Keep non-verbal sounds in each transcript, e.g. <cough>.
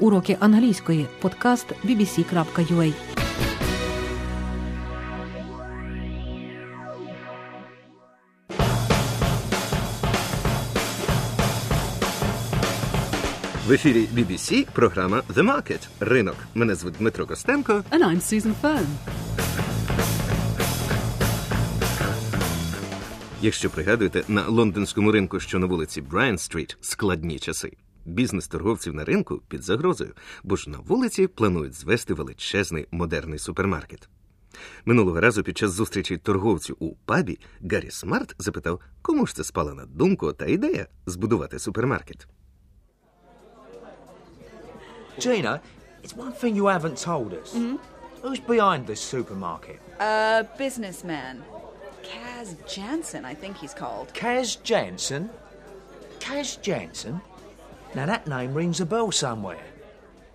Уроки англійської. Подкаст bbc.ua В ефірі BBC програма The Market – Ринок. Мене звуть Дмитро Костенко. And I'm Susan Fern. Якщо пригадуєте, на лондонському ринку, що на вулиці Брайан-стріт, складні часи. Бізнес торговців на ринку під загрозою, бо ж на вулиці планують звести величезний модерний супермаркет. Минулого разу під час зустрічі торговців у пабі Гаррі Смарт запитав, кому ж це спала на думку та ідея збудувати супермаркет. Gina, it's one thing you haven't told us. Who's behind this supermarket? A businessman. Kaz Jansen, I think he's called. Kaz Jansen? Kaz Jansen? Now that name rings a bell somewhere.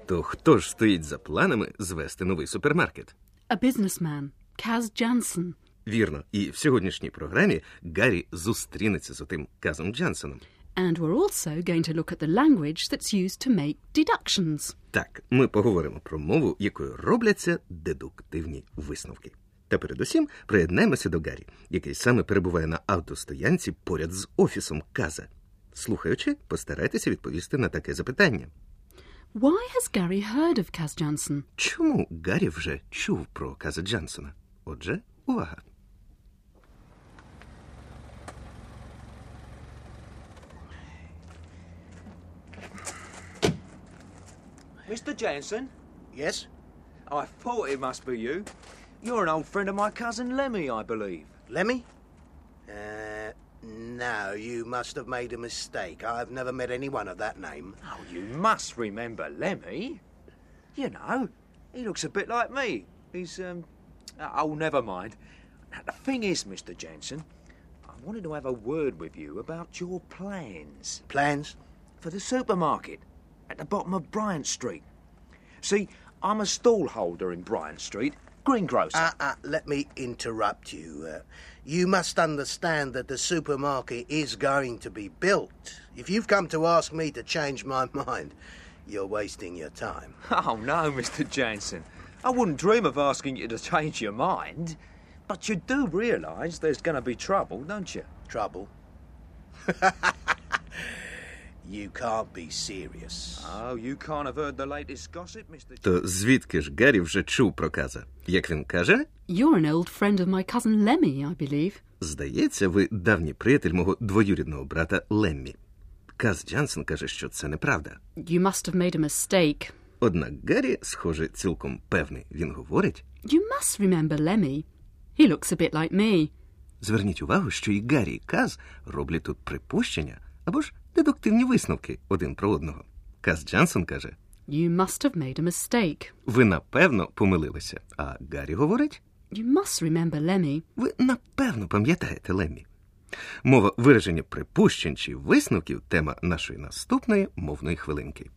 То хто ж стоїть за планами звести новий супермаркет? A businessman. Kaz Jansen. Вірно, і в сьогоднішній програмі Гаррі зустрінеться з отим Казом Джансеном. And we're also going to look at the language that's used to make deductions. Так, ми поговоримо про мову, якою робляться дедуктивні висновки. Та передусім приєднаємося до Гаррі, який саме перебуває на автостоянці поряд з офісом Каза. Слухаючи, постарайтеся відповісти на таке запитання. Why has Gary heard of Kaz Jansen? Чому Гаррі вже чув про Каза Джансона? Отже, увага. Mr. Jansen? Yes? I thought it must be you. You're an old friend of my cousin Lemmy, I believe. Lemmy? Uh, no, you must have made a mistake. I've never met anyone of that name. Oh, you must remember Lemmy. You know, he looks a bit like me. He's, um. Oh, never mind. Now, the thing is, Mr. Jansen, I wanted to have a word with you about your plans Plans? for the supermarket at the bottom of Bryant Street. See, I'm a stallholder in Bryant Street, greengrocer. Uh, uh, let me interrupt you. Uh, you must understand that the supermarket is going to be built. If you've come to ask me to change my <laughs> mind, you're wasting your time. Oh, no, Mr. Jansen. I wouldn't dream of asking you to change your mind. But you do realise there's going to be trouble, don't you? Trouble? <laughs> you can't be serious. Oh, you can't have heard the latest gossip, Mr. То звідки ж Гаррі вже чув про Каза? Як він каже, You're an old friend of my cousin Lemmy, I believe. здається, ви давній приятель мого двоюрідного брата Леммі. Каз Джансен каже, що це неправда. You must have made a mistake. Однак Гаррі, схоже, цілком певний. Він говорить. You must remember Lemmy. He looks a bit like me. Зверніть увагу, що і Гаррі, і Каз роблять тут припущення або ж дедуктивні висновки один про одного. Каз Джансон каже: You must have made a mistake. ви напевно помилилися. А Гаррі говорить: You must remember Lemmy. ви напевно пам'ятаєте Леммі. Мова вираження припущень чи висновків тема нашої наступної мовної хвилинки.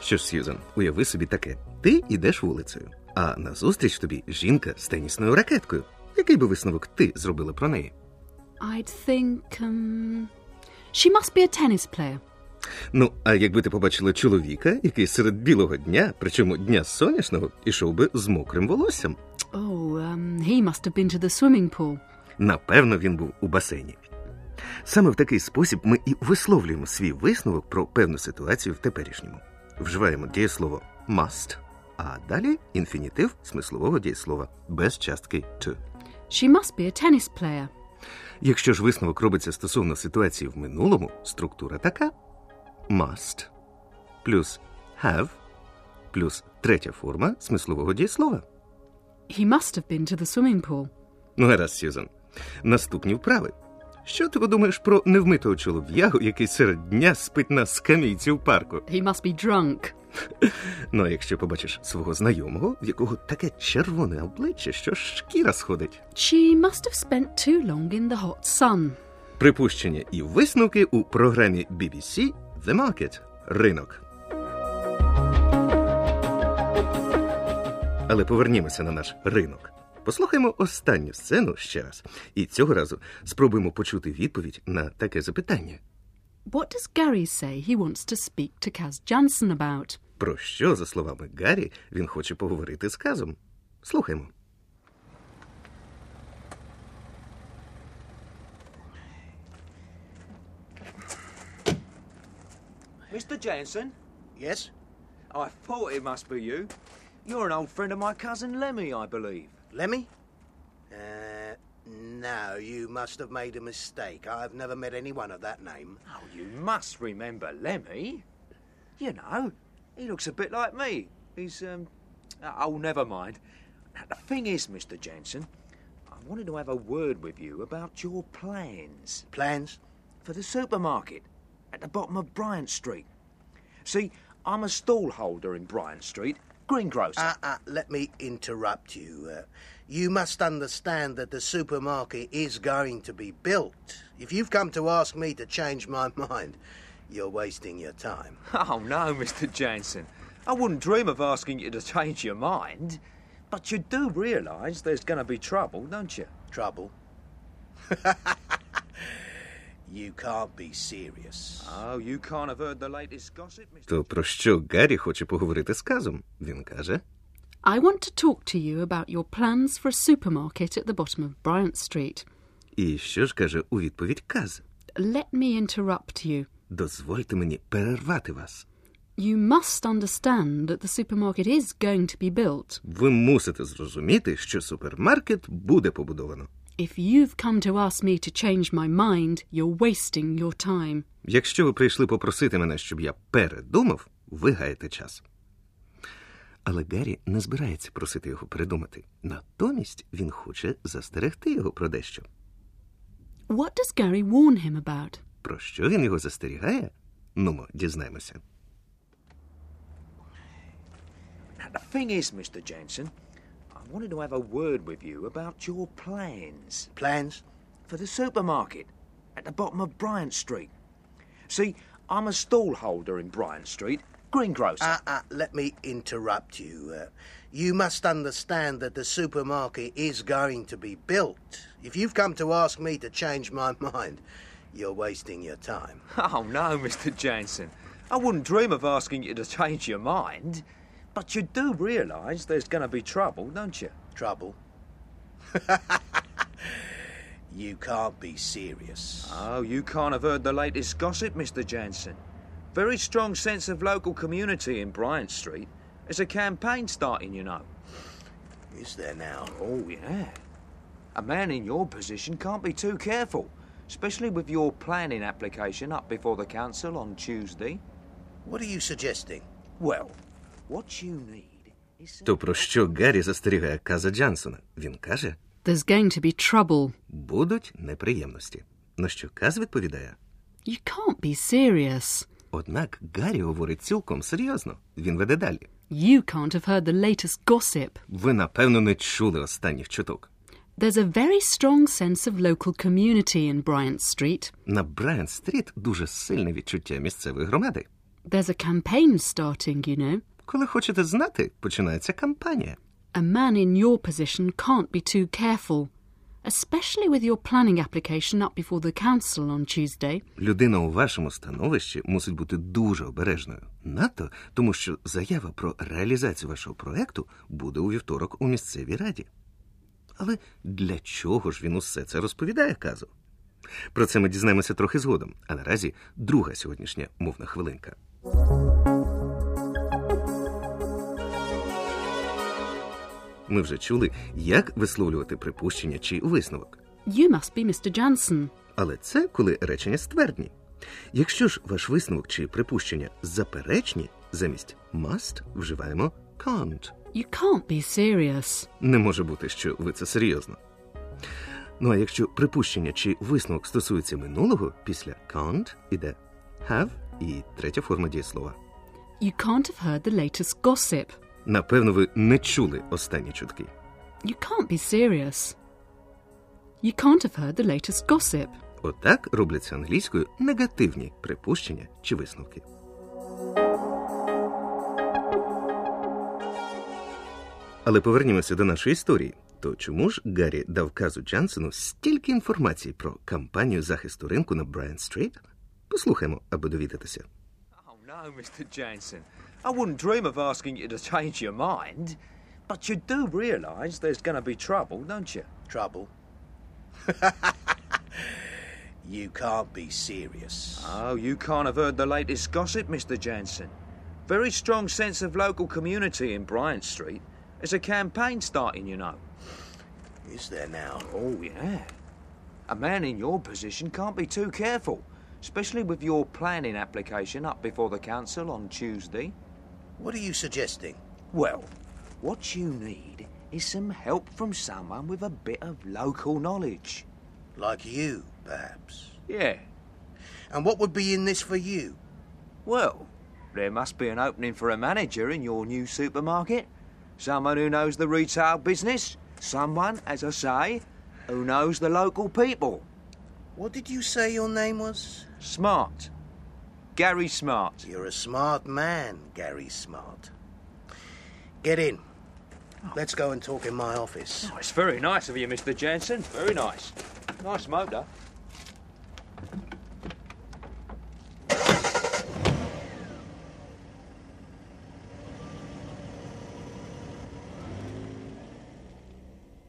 Що ж, Сьюзан, уяви собі таке: ти йдеш вулицею, а назустріч тобі жінка з тенісною ракеткою. Який би висновок ти зробила про неї? I'd think, um. She must be a tennis player. Ну, а якби ти побачила чоловіка, який серед білого дня, причому дня сонячного, ішов би з мокрим волоссям. Oh, um, he must have been to the swimming pool. Напевно, він був у басейні. Саме в такий спосіб ми і висловлюємо свій висновок про певну ситуацію в теперішньому. Вживаємо дієслово must, а далі інфінітив смислового дієслова без частки to. She must be a tennis player. Якщо ж висновок робиться стосовно ситуації в минулому, структура така: must плюс have плюс третя форма смислового дієслова. He must have been to the swimming pool. Ну, гаразд, Сьюзан. Наступні вправи. Що ти подумаєш про невмитого чолов'ягу, який серед дня спить на скамійці в парку? He must be drunk. <laughs> Ну, а якщо побачиш свого знайомого, в якого таке червоне обличчя, що шкіра сходить. She must have spent too long in the hot sun. Припущення і висновки у програмі BBC The Market – Ринок. Але повернімося на наш ринок. Послухаймо останню сцену ще раз, і цього разу спробуємо почути відповідь на таке запитання: What does Gary say he wants to speak to Kaz Jansen about? Про що, за словами Гаррі, він хоче поговорити з Казом? Слухаймо. Mr. Jansen? Yes? I thought it must be you. You're an old friend of my cousin Lemmy, I believe. Lemmy? Uh, no, you must have made a mistake. I've never met anyone of that name. Oh, you must remember Lemmy. You know, he looks a bit like me. He's, um. Oh, never mind. Now, the thing is, Mr. Jensen, I wanted to have a word with you about your plans Plans? for the supermarket at the bottom of Bryant Street. See, I'm a stall holder in Bryant Street, greengrocer. Uh, uh, let me interrupt you. Uh, you must understand that the supermarket is going to be built. If you've come to ask me to change my <laughs> mind, you're wasting your time. Oh, no, Mr. Jansen. I wouldn't dream of asking you to change your mind. But you do realise there's going to be trouble, don't you? Trouble? <laughs> you can't be serious. Oh, you can't have heard the latest gossip, Mr. То про що Гаррі хоче поговорити з Казом? Він каже: I want to talk to you about your plans for a supermarket at the bottom of Bryant Street. І що ж каже у відповідь Каз? Let me interrupt you. Дозвольте мені перервати вас. You must understand that the supermarket is going to be built. Ви мусите зрозуміти, що супермаркет буде побудовано. If you've come to ask me to change my mind, you're wasting your time. Якщо ви прийшли попросити мене, щоб я передумав, ви гаєте час. Але Гаррі не збирається просити його передумати. Натомість він хоче застерегти його про дещо. What does Gary warn him about? Про що він його застерігає? Нумо, дізнаємося. The thing is, Mr. Jansen, I wanted to have a word with you about your plans Plans? for the supermarket at the bottom of Bryant Street. See, I'm a stall holder in Bryant Street, greengrocer. Uh, uh, let me interrupt you. Uh, you must understand that the supermarket is going to be built. If you've come to ask me to change my <laughs> mind, you're wasting your time. Oh, no, Mr. Jansen. I wouldn't dream of asking you to change your mind. But you do realise there's going to be trouble, don't you? Trouble? <laughs> you can't be serious. Oh, you can't have heard the latest gossip, Mr. Jansen. Very strong sense of local community in Bryant Street. There's a campaign starting, you know. Is there now? Oh, yeah. A man in your position can't be too careful, especially with your planning application up before the council on Tuesday. What are you suggesting? Well, what you need is some... То про що Гаррі застерігає Каза Джансона? Він каже: There's going to be trouble. будуть неприємності. На що Каз відповідає? You can't be serious. Однак Гаррі говорить цілком серйозно. Він веде далі. You can't have heard the latest gossip. Ви, напевно, не чули останніх чуток. There's a very strong sense of local community in Bryant Street. На Брайан Стріт дуже сильне відчуття місцевої громади. There's a campaign starting, you know. Коли хочете знати, починається кампанія. A man in your position can't be too careful, especially with your planning application up before the council on Tuesday. Людина у вашому становищі мусить бути дуже обережною. Надто, тому що заява про реалізацію вашого проекту буде у вівторок у місцевій раді. Але для чого ж він усе це розповідає казу? Про це ми дізнаємося трохи згодом, а наразі друга сьогоднішня мовна хвилинка. Ми вже чули, як висловлювати припущення чи висновок. You must be Mr. Jansen. Але це коли речення ствердні. Якщо ж ваш висновок чи припущення заперечні, замість must вживаємо can't. You can't be serious. Не може бути, що ви це серйозно. Ну а якщо припущення чи висновок стосується минулого, після can't іде have і третя форма дієслова. You can't have heard the latest gossip. Напевно, ви не чули останні чутки. You can't be serious. You can't have heard the latest gossip. Отак робляться англійською негативні припущення чи висновки. Але повернімося до нашої історії. То чому ж Гаррі дав казу Джансену стільки інформації про кампанію захисту ринку на Брайан Стріт? Послухаймо, аби довідатися. Oh, no, Mr. Jansen. I wouldn't dream of asking you to change your mind. But you do realise there's going to be trouble, don't you? Trouble? <laughs> you can't be serious. Oh, you can't have heard the latest gossip, Mr. Jansen. Very strong sense of local community in Bryant Street. There's a campaign starting, you know. Is there now? Oh, yeah. A man in your position can't be too careful, especially with your planning application up before the council on Tuesday. What are you suggesting? Well, what you need is some help from someone with a bit of local knowledge. Like you, perhaps. Yeah. And what would be in this for you? Well, there must be an opening for a manager in your new supermarket. Someone who knows the retail business. Someone, as I say, who knows the local people. What did you say your name was? Smart. Gary Smart. You're a smart man, Gary Smart. Get in. Let's go and talk in my office. Oh, it's very nice of you, Mr. Jansen. Very nice. Nice motor.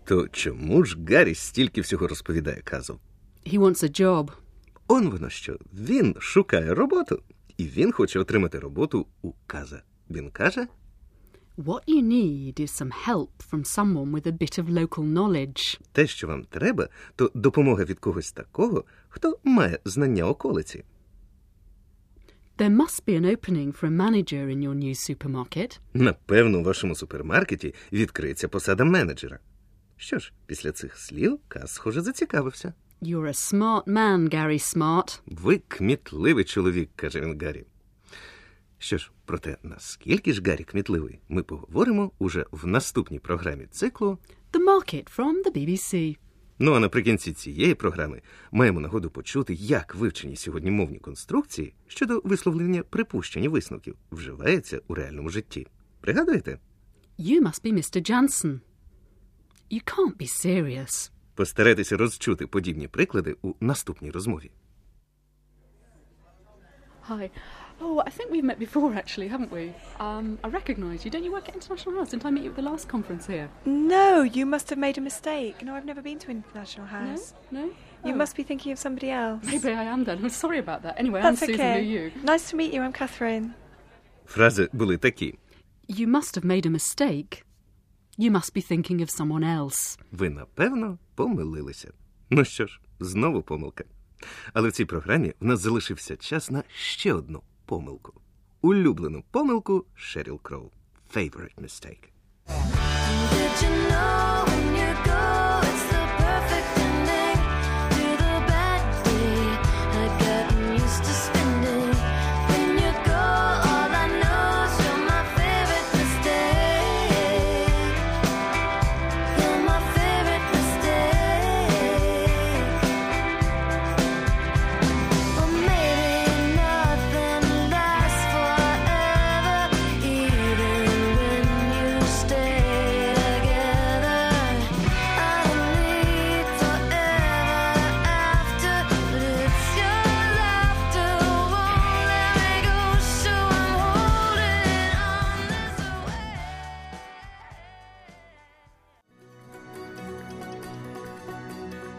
То чому ж Гаррі стільки всього розповідає казу? He wants a job. Он воно що. Він шукає роботу, і він хоче отримати роботу у каза. Він каже, What you need is some help from someone with a bit of local knowledge. те, що вам треба, то допомога від когось такого, хто має знання околиці. There must be an opening for a manager in your new supermarket. Напевно, у вашому супермаркеті відкриється посада менеджера. Що ж, після цих слів Каз, схоже, зацікавився. You're a smart man, Gary Smart. Ви кмітливий чоловік, каже він Гаррі. Що ж, про те, наскільки ж Гаррі кмітливий, ми поговоримо уже в наступній програмі циклу. The Market from the BBC. Ну а наприкінці цієї програми маємо нагоду почути, як вивчені сьогодні мовні конструкції щодо висловлення припущень і висновків вживаються у реальному житті. Пригадуєте? You must be Mr. Jansen. You can't be serious. Постарайтеся розчути подібні приклади у наступній розмові. Hi. Oh, I think we've met before, actually, haven't we? Um, I recognise you. Don't you work at International House? Didn't I meet you at the last conference here? No, you must have made a mistake. No, I've never been to International House. No? You Oh. must be thinking of somebody else. Maybe I am then. I'm sorry about that. Anyway, I'm That's Susan. okay. Who are you? Nice to meet you. I'm Catherine. Фрази були такі: You must have made a mistake. You must be thinking of someone else. ви, напевно, помилилися. Ну що ж, знову помилка. Але в цій програмі в нас залишився час на ще одну помилку. Улюблену помилку Шеріл Кроу. Favorite mistake. Did you know